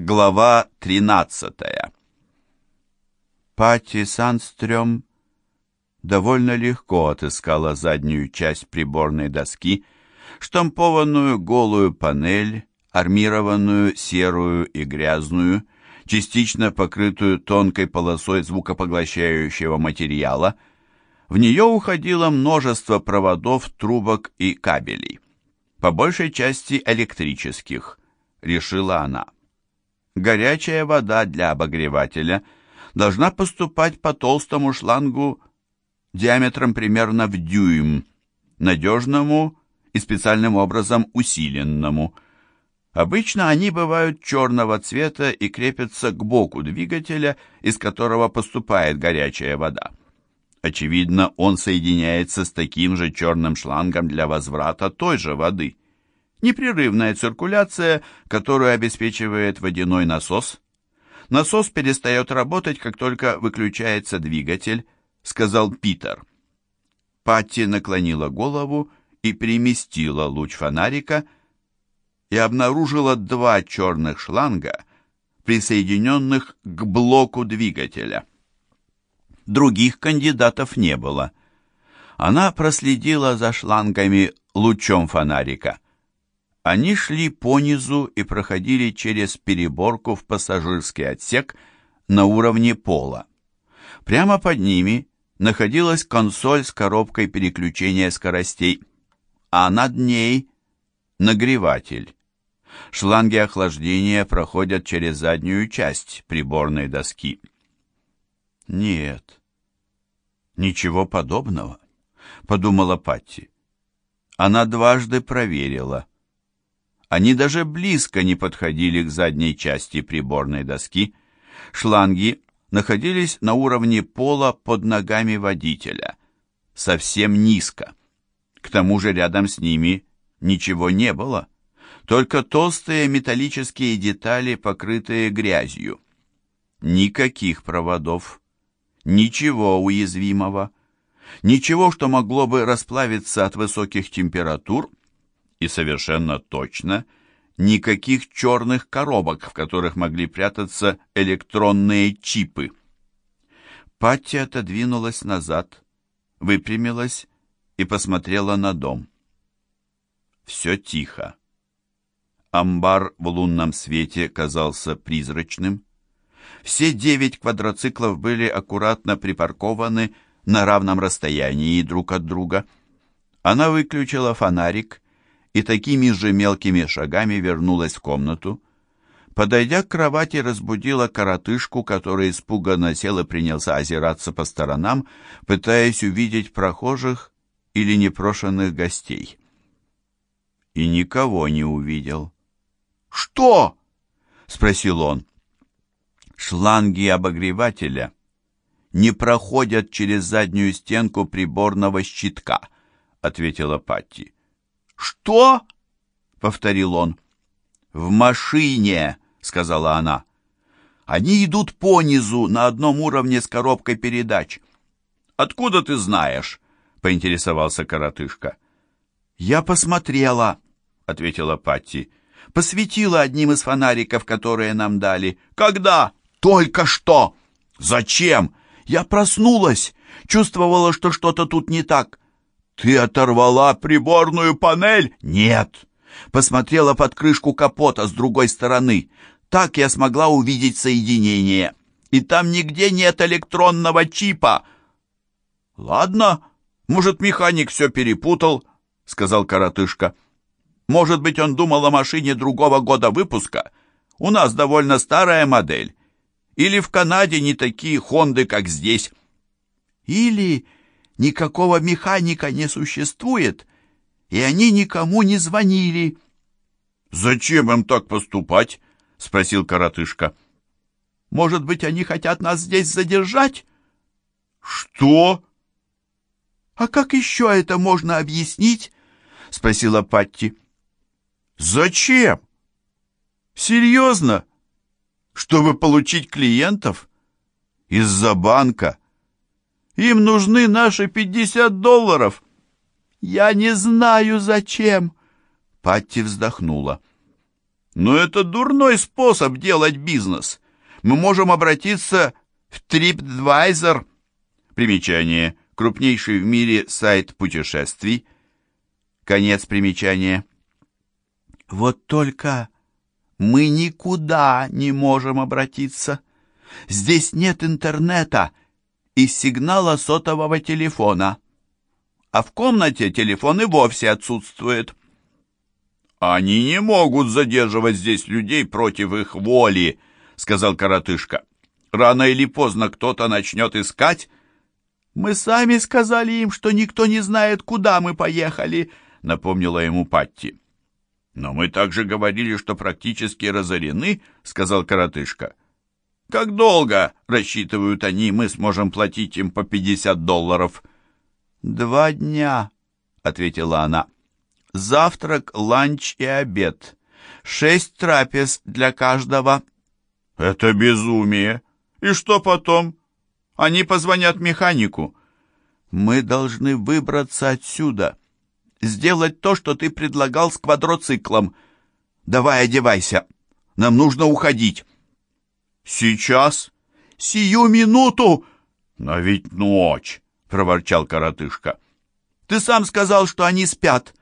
Глава 13 Пати Санстрём довольно легко отыскала заднюю часть приборной доски, штампованную голую панель, армированную серую и грязную, частично покрытую тонкой полосой звукопоглощающего материала. В нее уходило множество проводов, трубок и кабелей. По большей части электрических, решила она горячая вода для обогревателя должна поступать по толстому шлангу диаметром примерно в дюйм, надежному и специальным образом усиленному. Обычно они бывают черного цвета и крепятся к боку двигателя, из которого поступает горячая вода. Очевидно, он соединяется с таким же черным шлангом для возврата той же воды – непрерывная циркуляция, которую обеспечивает водяной насос. Насос перестает работать, как только выключается двигатель, сказал Питер. Патти наклонила голову и переместила луч фонарика и обнаружила два черных шланга, присоединенных к блоку двигателя. Других кандидатов не было. Она проследила за шлангами лучом фонарика. Они шли по низу и проходили через переборку в пассажирский отсек на уровне пола. Прямо под ними находилась консоль с коробкой переключения скоростей, а над ней нагреватель. Шланги охлаждения проходят через заднюю часть приборной доски. Нет, ничего подобного, подумала Патти. Она дважды проверила. Они даже близко не подходили к задней части приборной доски. Шланги находились на уровне пола под ногами водителя, совсем низко. К тому же рядом с ними ничего не было, только толстые металлические детали, покрытые грязью. Никаких проводов, ничего уязвимого, ничего, что могло бы расплавиться от высоких температур и совершенно точно никаких черных коробок, в которых могли прятаться электронные чипы. Патти отодвинулась назад, выпрямилась и посмотрела на дом. Все тихо. Амбар в лунном свете казался призрачным. Все девять квадроциклов были аккуратно припаркованы на равном расстоянии друг от друга. Она выключила фонарик и такими же мелкими шагами вернулась в комнату. Подойдя к кровати, разбудила коротышку, который испуганно сел и принялся озираться по сторонам, пытаясь увидеть прохожих или непрошенных гостей. И никого не увидел. «Что?» — спросил он. «Шланги обогревателя не проходят через заднюю стенку приборного щитка», — ответила Патти. «Что?» — повторил он. «В машине», — сказала она. «Они идут по низу на одном уровне с коробкой передач». «Откуда ты знаешь?» — поинтересовался коротышка. «Я посмотрела», — ответила Патти. «Посветила одним из фонариков, которые нам дали». «Когда?» «Только что!» «Зачем?» «Я проснулась. Чувствовала, что что-то тут не так. «Ты оторвала приборную панель?» «Нет!» Посмотрела под крышку капота с другой стороны. Так я смогла увидеть соединение. И там нигде нет электронного чипа. «Ладно, может, механик все перепутал», — сказал коротышка. «Может быть, он думал о машине другого года выпуска? У нас довольно старая модель. Или в Канаде не такие Хонды, как здесь». «Или никакого механика не существует, и они никому не звонили. «Зачем им так поступать?» — спросил коротышка. «Может быть, они хотят нас здесь задержать?» «Что?» «А как еще это можно объяснить?» — спросила Патти. «Зачем? Серьезно? Чтобы получить клиентов? Из-за банка?» Им нужны наши пятьдесят долларов. Я не знаю, зачем. Патти вздохнула. Но это дурной способ делать бизнес. Мы можем обратиться в TripAdvisor. Примечание. Крупнейший в мире сайт путешествий. Конец примечания. Вот только мы никуда не можем обратиться. Здесь нет интернета и сигнала сотового телефона. А в комнате телефон и вовсе отсутствует. «Они не могут задерживать здесь людей против их воли», — сказал коротышка. «Рано или поздно кто-то начнет искать». «Мы сами сказали им, что никто не знает, куда мы поехали», — напомнила ему Патти. «Но мы также говорили, что практически разорены», — сказал коротышка. «Как долго, рассчитывают они, мы сможем платить им по пятьдесят долларов?» «Два дня», — ответила она. «Завтрак, ланч и обед. Шесть трапез для каждого». «Это безумие! И что потом? Они позвонят механику». «Мы должны выбраться отсюда, сделать то, что ты предлагал с квадроциклом. Давай одевайся, нам нужно уходить». «Сейчас? Сию минуту!» «Но ведь ночь!» — проворчал коротышка. «Ты сам сказал, что они спят.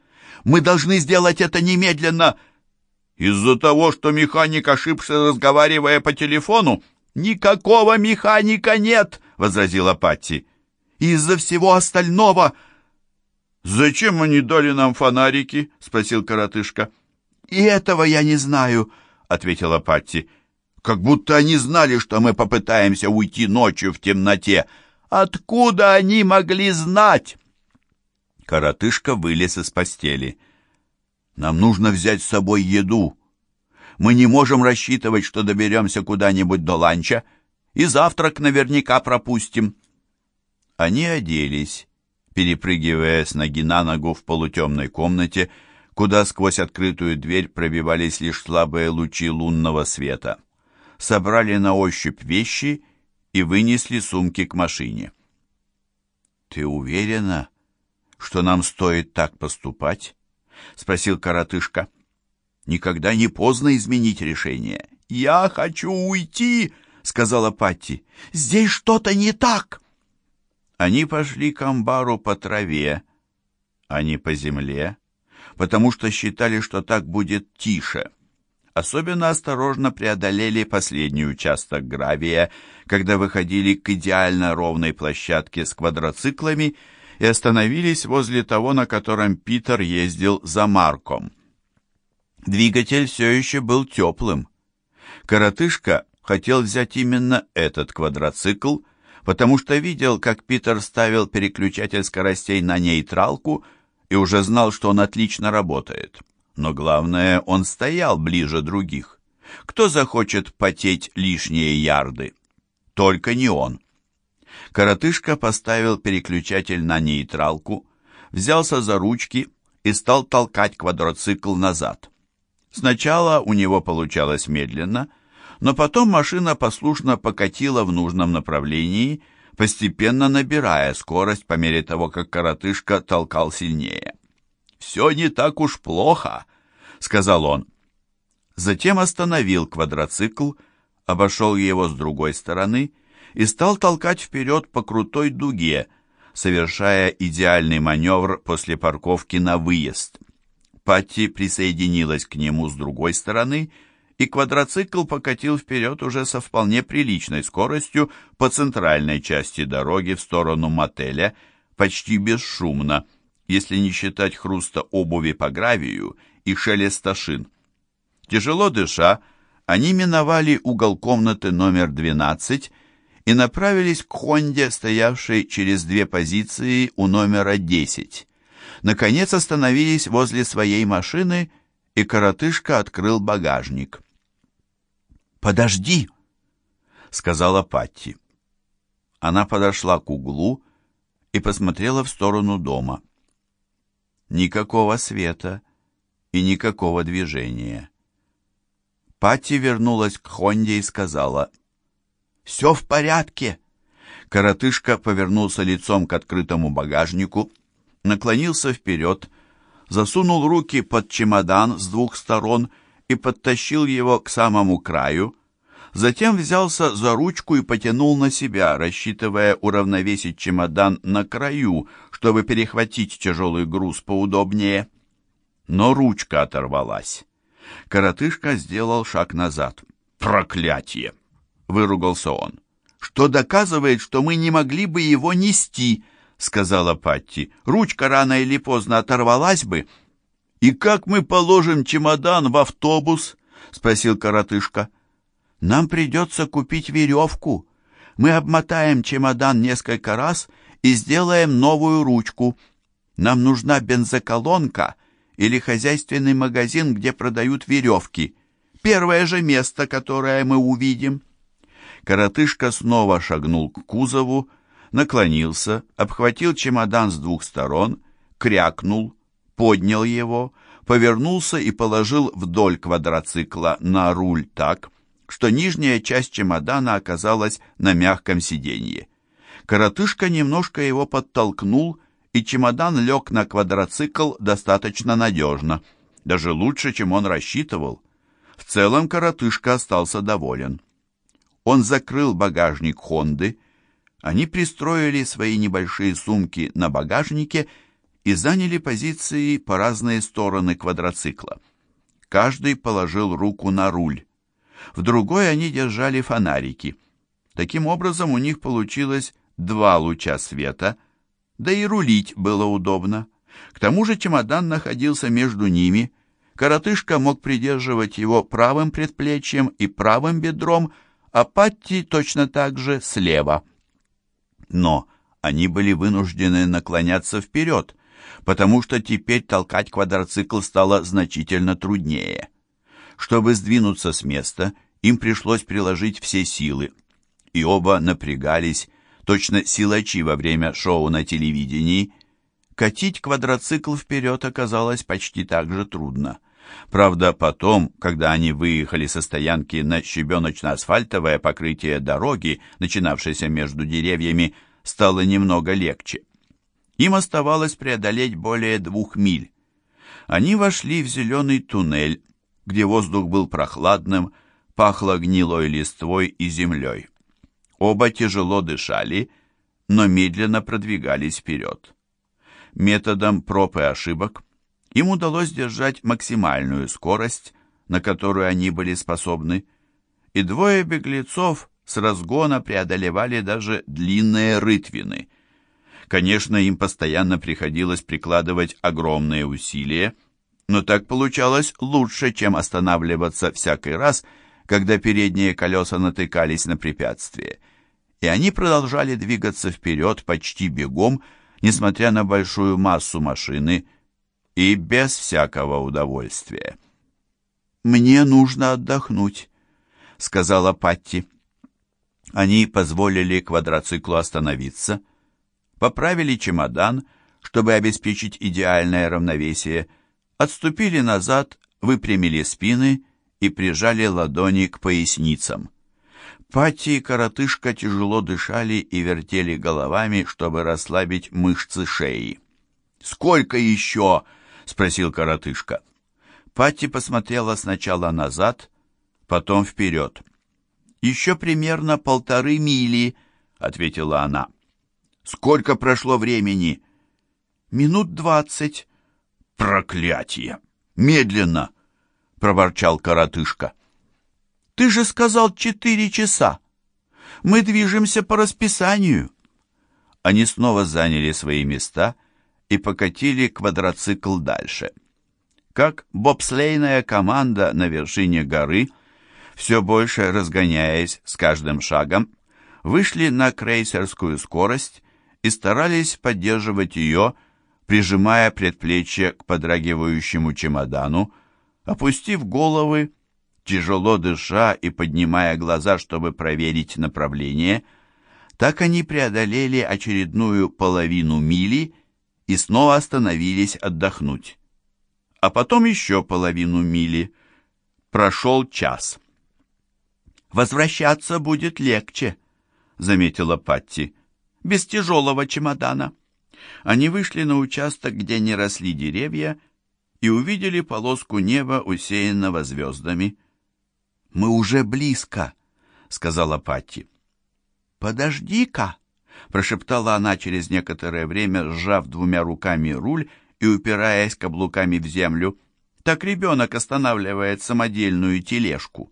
Мы должны сделать это немедленно». «Из-за того, что механик ошибся, разговаривая по телефону?» «Никакого механика нет!» — возразила Патти. «Из-за всего остального...» «Зачем они дали нам фонарики?» — спросил коротышка. «И этого я не знаю», — ответила Патти. «Как будто они знали, что мы попытаемся уйти ночью в темноте. Откуда они могли знать?» Коротышка вылез из постели. «Нам нужно взять с собой еду. Мы не можем рассчитывать, что доберемся куда-нибудь до ланча, и завтрак наверняка пропустим». Они оделись, перепрыгивая с ноги на ногу в полутемной комнате, куда сквозь открытую дверь пробивались лишь слабые лучи лунного света. Собрали на ощупь вещи и вынесли сумки к машине. «Ты уверена, что нам стоит так поступать?» — спросил коротышка. «Никогда не поздно изменить решение». «Я хочу уйти!» — сказала Патти. «Здесь что-то не так!» Они пошли к амбару по траве, а не по земле, потому что считали, что так будет тише. Особенно осторожно преодолели последний участок гравия, когда выходили к идеально ровной площадке с квадроциклами и остановились возле того, на котором Питер ездил за Марком. Двигатель все еще был теплым. Коротышка хотел взять именно этот квадроцикл, потому что видел, как Питер ставил переключатель скоростей на нейтралку и уже знал, что он отлично работает. Но главное, он стоял ближе других. Кто захочет потеть лишние ярды? Только не он. Коротышка поставил переключатель на нейтралку, взялся за ручки и стал толкать квадроцикл назад. Сначала у него получалось медленно, но потом машина послушно покатила в нужном направлении, постепенно набирая скорость по мере того, как коротышка толкал сильнее все не так уж плохо», — сказал он. Затем остановил квадроцикл, обошел его с другой стороны и стал толкать вперед по крутой дуге, совершая идеальный маневр после парковки на выезд. Патти присоединилась к нему с другой стороны, и квадроцикл покатил вперед уже со вполне приличной скоростью по центральной части дороги в сторону мотеля, почти бесшумно, если не считать хруста обуви по гравию и шелеста шин. Тяжело дыша, они миновали угол комнаты номер 12 и направились к Хонде, стоявшей через две позиции у номера 10. Наконец остановились возле своей машины, и коротышка открыл багажник. «Подожди!» — сказала Патти. Она подошла к углу и посмотрела в сторону дома. Никакого света и никакого движения. Патти вернулась к Хонде и сказала «Все в порядке». Коротышка повернулся лицом к открытому багажнику, наклонился вперед, засунул руки под чемодан с двух сторон и подтащил его к самому краю, затем взялся за ручку и потянул на себя, рассчитывая уравновесить чемодан на краю, чтобы перехватить тяжелый груз поудобнее. Но ручка оторвалась. Коротышка сделал шаг назад. «Проклятие!» — выругался он. «Что доказывает, что мы не могли бы его нести», — сказала Патти. «Ручка рано или поздно оторвалась бы». «И как мы положим чемодан в автобус?» — спросил коротышка. «Нам придется купить веревку. Мы обмотаем чемодан несколько раз и сделаем новую ручку. Нам нужна бензоколонка или хозяйственный магазин, где продают веревки. Первое же место, которое мы увидим». Коротышка снова шагнул к кузову, наклонился, обхватил чемодан с двух сторон, крякнул, поднял его, повернулся и положил вдоль квадроцикла на руль так, что нижняя часть чемодана оказалась на мягком сиденье. Коротышка немножко его подтолкнул, и чемодан лег на квадроцикл достаточно надежно, даже лучше, чем он рассчитывал. В целом коротышка остался доволен. Он закрыл багажник «Хонды», они пристроили свои небольшие сумки на багажнике и заняли позиции по разные стороны квадроцикла. Каждый положил руку на руль. В другой они держали фонарики. Таким образом у них получилось два луча света, да и рулить было удобно. К тому же чемодан находился между ними. Коротышка мог придерживать его правым предплечьем и правым бедром, а Патти точно так же слева. Но они были вынуждены наклоняться вперед, потому что теперь толкать квадроцикл стало значительно труднее. Чтобы сдвинуться с места, им пришлось приложить все силы, и оба напрягались, точно силачи во время шоу на телевидении. Катить квадроцикл вперед оказалось почти так же трудно. Правда, потом, когда они выехали со стоянки на щебеночно-асфальтовое покрытие дороги, начинавшейся между деревьями, стало немного легче. Им оставалось преодолеть более двух миль. Они вошли в зеленый туннель, где воздух был прохладным, пахло гнилой листвой и землей. Оба тяжело дышали, но медленно продвигались вперед. Методом проб и ошибок им удалось держать максимальную скорость, на которую они были способны, и двое беглецов с разгона преодолевали даже длинные рытвины. Конечно, им постоянно приходилось прикладывать огромные усилия, но так получалось лучше, чем останавливаться всякий раз, когда передние колеса натыкались на препятствие. И они продолжали двигаться вперед почти бегом, несмотря на большую массу машины, и без всякого удовольствия. «Мне нужно отдохнуть», — сказала Патти. Они позволили квадроциклу остановиться, поправили чемодан, чтобы обеспечить идеальное равновесие, отступили назад, выпрямили спины и прижали ладони к поясницам. Пати и коротышка тяжело дышали и вертели головами, чтобы расслабить мышцы шеи. «Сколько еще?» — спросил коротышка. Пати посмотрела сначала назад, потом вперед. «Еще примерно полторы мили», — ответила она. «Сколько прошло времени?» «Минут двадцать». «Проклятие! Медленно!» — проворчал коротышка. «Ты же сказал четыре часа. Мы движемся по расписанию». Они снова заняли свои места и покатили квадроцикл дальше. Как бобслейная команда на вершине горы — все больше разгоняясь с каждым шагом, вышли на крейсерскую скорость и старались поддерживать ее, прижимая предплечье к подрагивающему чемодану, опустив головы, тяжело дыша и поднимая глаза, чтобы проверить направление. Так они преодолели очередную половину мили и снова остановились отдохнуть. А потом еще половину мили. Прошел час. «Возвращаться будет легче», — заметила Патти, — «без тяжелого чемодана». Они вышли на участок, где не росли деревья, и увидели полоску неба, усеянного звездами. «Мы уже близко», — сказала Патти. «Подожди-ка», — прошептала она через некоторое время, сжав двумя руками руль и упираясь каблуками в землю. Так ребенок останавливает самодельную тележку.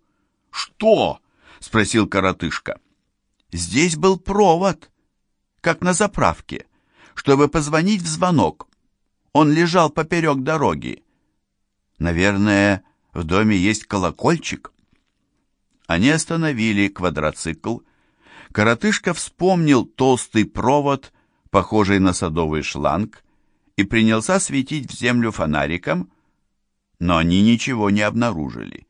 «Что?» — спросил коротышка. «Здесь был провод, как на заправке, чтобы позвонить в звонок. Он лежал поперек дороги. Наверное, в доме есть колокольчик». Они остановили квадроцикл. Коротышка вспомнил толстый провод, похожий на садовый шланг, и принялся светить в землю фонариком, но они ничего не обнаружили.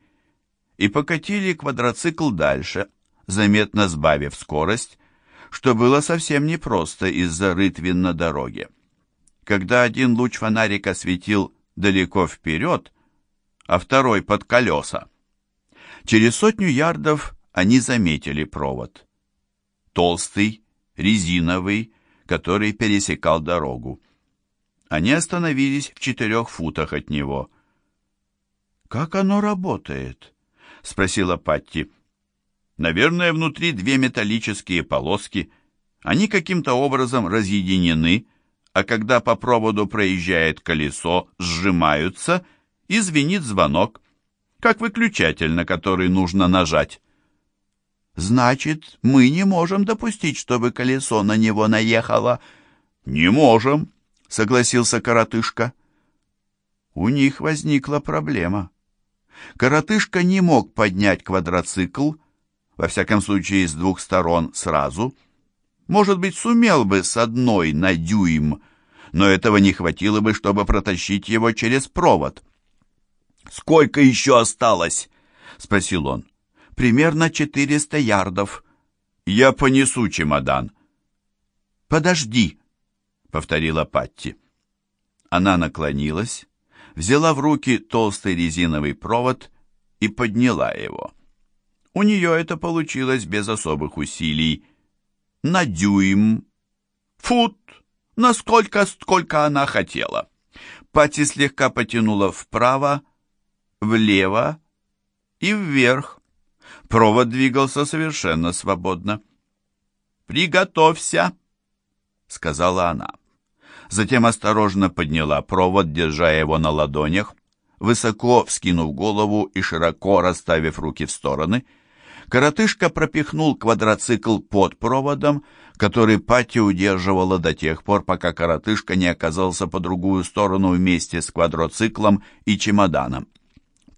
И покатили квадроцикл дальше, заметно сбавив скорость, что было совсем непросто из-за рытвин на дороге. Когда один луч фонарика светил далеко вперед, а второй под колеса, через сотню ярдов они заметили провод. Толстый, резиновый, который пересекал дорогу. Они остановились в четырех футах от него. «Как оно работает?» — спросила Патти. «Наверное, внутри две металлические полоски. Они каким-то образом разъединены, а когда по проводу проезжает колесо, сжимаются, и звенит звонок, как выключатель, на который нужно нажать». «Значит, мы не можем допустить, чтобы колесо на него наехало?» «Не можем», — согласился коротышка. У них возникла проблема. Коротышка не мог поднять квадроцикл, во всяком случае с двух сторон сразу. Может быть, сумел бы с одной на дюйм, но этого не хватило бы, чтобы протащить его через провод. «Сколько еще осталось?» — спросил он. «Примерно четыреста ярдов». «Я понесу чемодан». «Подожди», — повторила Патти. Она наклонилась, взяла в руки толстый резиновый провод и подняла его. У нее это получилось без особых усилий. На дюйм, фут, насколько, сколько она хотела. Пати слегка потянула вправо, влево и вверх. Провод двигался совершенно свободно. «Приготовься», — сказала она. Затем осторожно подняла провод, держа его на ладонях, высоко вскинув голову и широко расставив руки в стороны. Коротышка пропихнул квадроцикл под проводом, который Пати удерживала до тех пор, пока коротышка не оказался по другую сторону вместе с квадроциклом и чемоданом.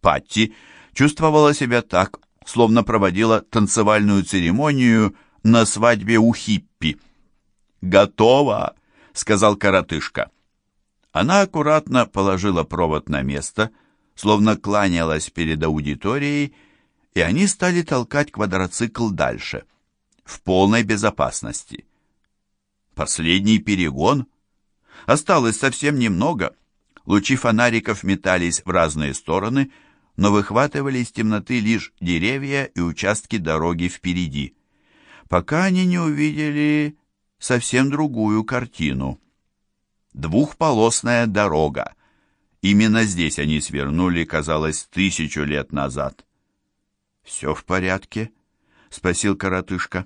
Патти чувствовала себя так, словно проводила танцевальную церемонию на свадьбе у хиппи. «Готово!» сказал коротышка. Она аккуратно положила провод на место, словно кланялась перед аудиторией, и они стали толкать квадроцикл дальше, в полной безопасности. Последний перегон. Осталось совсем немного. Лучи фонариков метались в разные стороны, но выхватывали из темноты лишь деревья и участки дороги впереди, пока они не увидели совсем другую картину. Двухполосная дорога. Именно здесь они свернули, казалось, тысячу лет назад. «Все в порядке?» — спросил коротышка.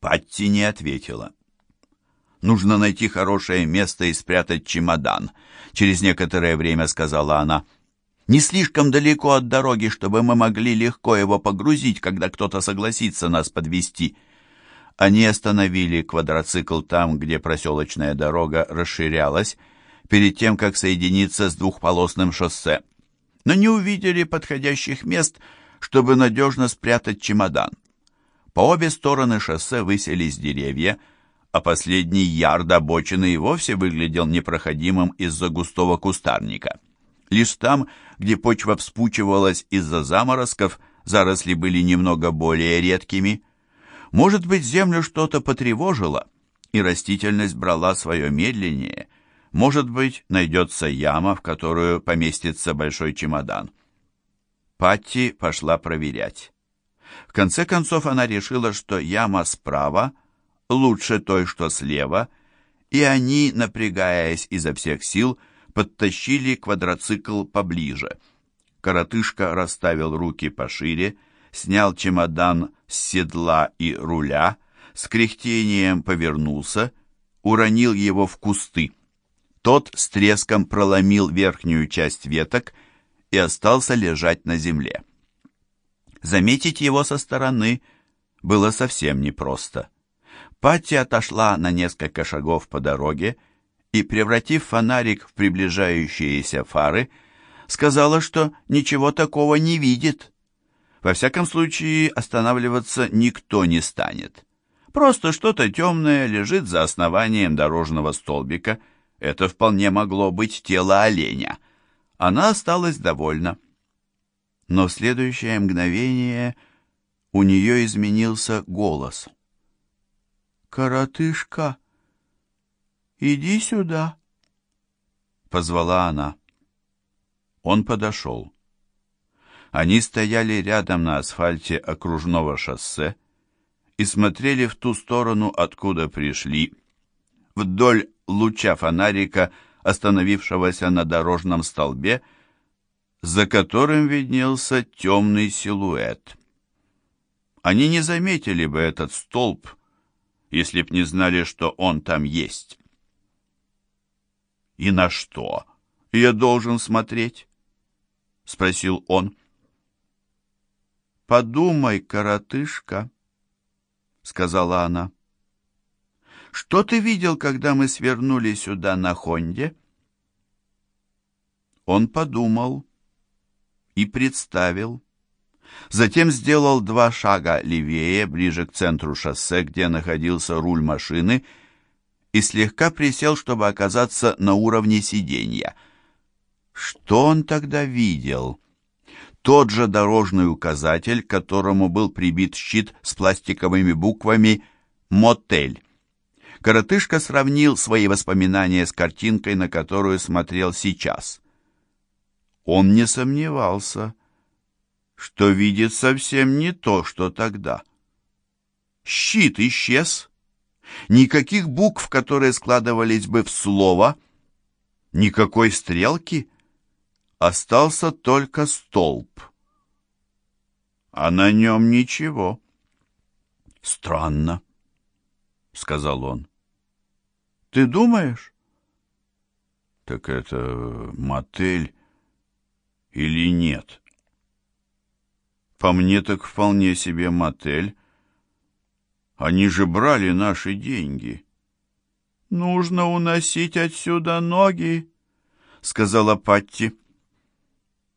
Патти не ответила. «Нужно найти хорошее место и спрятать чемодан», — через некоторое время сказала она. «Не слишком далеко от дороги, чтобы мы могли легко его погрузить, когда кто-то согласится нас подвести. Они остановили квадроцикл там, где проселочная дорога расширялась, перед тем, как соединиться с двухполосным шоссе, но не увидели подходящих мест, чтобы надежно спрятать чемодан. По обе стороны шоссе высились деревья, а последний ярд обочины и вовсе выглядел непроходимым из-за густого кустарника. Лишь там, где почва вспучивалась из-за заморозков, заросли были немного более редкими – может быть, землю что-то потревожило, и растительность брала свое медленнее. Может быть, найдется яма, в которую поместится большой чемодан. Патти пошла проверять. В конце концов она решила, что яма справа лучше той, что слева, и они, напрягаясь изо всех сил, подтащили квадроцикл поближе. Коротышка расставил руки пошире, снял чемодан с седла и руля, с кряхтением повернулся, уронил его в кусты. Тот с треском проломил верхнюю часть веток и остался лежать на земле. Заметить его со стороны было совсем непросто. Патти отошла на несколько шагов по дороге и, превратив фонарик в приближающиеся фары, сказала, что ничего такого не видит. Во всяком случае, останавливаться никто не станет. Просто что-то темное лежит за основанием дорожного столбика. Это вполне могло быть тело оленя. Она осталась довольна. Но в следующее мгновение у нее изменился голос. «Коротышка, иди сюда!» Позвала она. Он подошел. Они стояли рядом на асфальте окружного шоссе и смотрели в ту сторону, откуда пришли, вдоль луча фонарика, остановившегося на дорожном столбе, за которым виднелся темный силуэт. Они не заметили бы этот столб, если б не знали, что он там есть. «И на что я должен смотреть?» — спросил он. «Подумай, коротышка», — сказала она. «Что ты видел, когда мы свернули сюда на Хонде?» Он подумал и представил. Затем сделал два шага левее, ближе к центру шоссе, где находился руль машины, и слегка присел, чтобы оказаться на уровне сиденья. Что он тогда видел? Тот же дорожный указатель, к которому был прибит щит с пластиковыми буквами «Мотель». Коротышка сравнил свои воспоминания с картинкой, на которую смотрел сейчас. Он не сомневался, что видит совсем не то, что тогда. Щит исчез. Никаких букв, которые складывались бы в слово, никакой стрелки. Остался только столб. А на нем ничего. Странно, сказал он. Ты думаешь? Так это мотель или нет? По мне так вполне себе мотель. Они же брали наши деньги. Нужно уносить отсюда ноги, сказала Патти.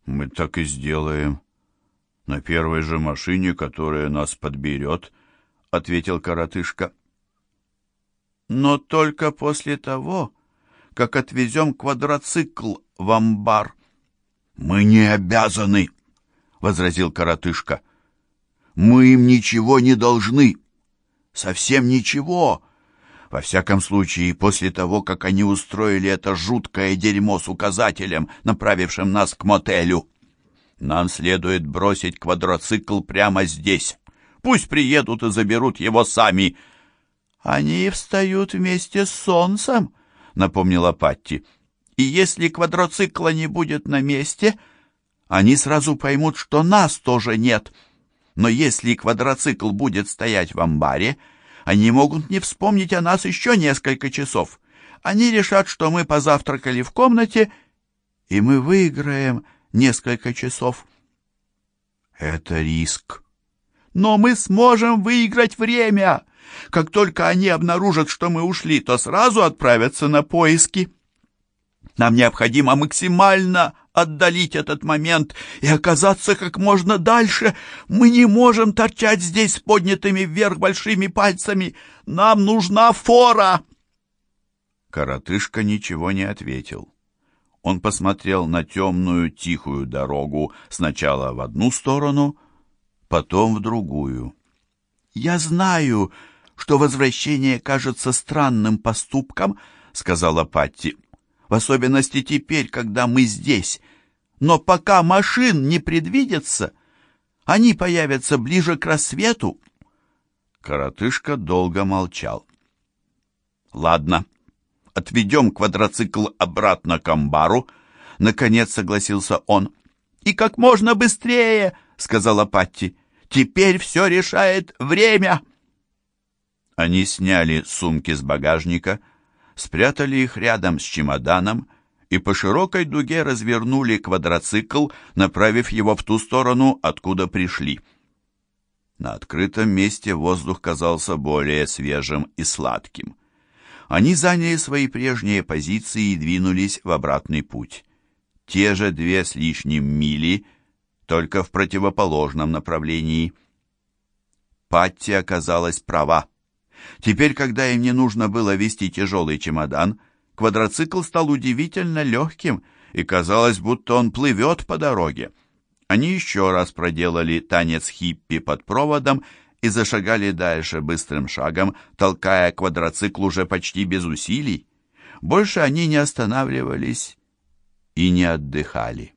Мы так и сделаем. На первой же машине, которая нас подберет, ответил коротышка. Но только после того, как отвезем квадроцикл в амбар. «Мы не обязаны», — возразил коротышка. «Мы им ничего не должны. Совсем ничего. Во всяком случае, после того, как они устроили это жуткое дерьмо с указателем, направившим нас к мотелю. Нам следует бросить квадроцикл прямо здесь. Пусть приедут и заберут его сами». «Они встают вместе с солнцем», — напомнила Патти. И если квадроцикла не будет на месте, они сразу поймут, что нас тоже нет. Но если квадроцикл будет стоять в амбаре, они могут не вспомнить о нас еще несколько часов. Они решат, что мы позавтракали в комнате, и мы выиграем несколько часов. Это риск. Но мы сможем выиграть время. Как только они обнаружат, что мы ушли, то сразу отправятся на поиски. Нам необходимо максимально отдалить этот момент и оказаться как можно дальше. Мы не можем торчать здесь с поднятыми вверх большими пальцами. Нам нужна фора!» Коротышка ничего не ответил. Он посмотрел на темную тихую дорогу сначала в одну сторону, потом в другую. «Я знаю, что возвращение кажется странным поступком», — сказала Патти в особенности теперь, когда мы здесь. Но пока машин не предвидится, они появятся ближе к рассвету. Коротышка долго молчал. «Ладно», — отведем квадроцикл обратно к амбару?» Наконец согласился он. «И как можно быстрее!» — сказала Патти. «Теперь все решает время!» Они сняли сумки с багажника, спрятали их рядом с чемоданом и по широкой дуге развернули квадроцикл, направив его в ту сторону, откуда пришли. На открытом месте воздух казался более свежим и сладким. Они заняли свои прежние позиции и двинулись в обратный путь. Те же две с лишним мили, только в противоположном направлении. Патти оказалась права. Теперь, когда им не нужно было вести тяжелый чемодан, квадроцикл стал удивительно легким, и казалось, будто он плывет по дороге. Они еще раз проделали танец хиппи под проводом и зашагали дальше быстрым шагом, толкая квадроцикл уже почти без усилий. Больше они не останавливались и не отдыхали.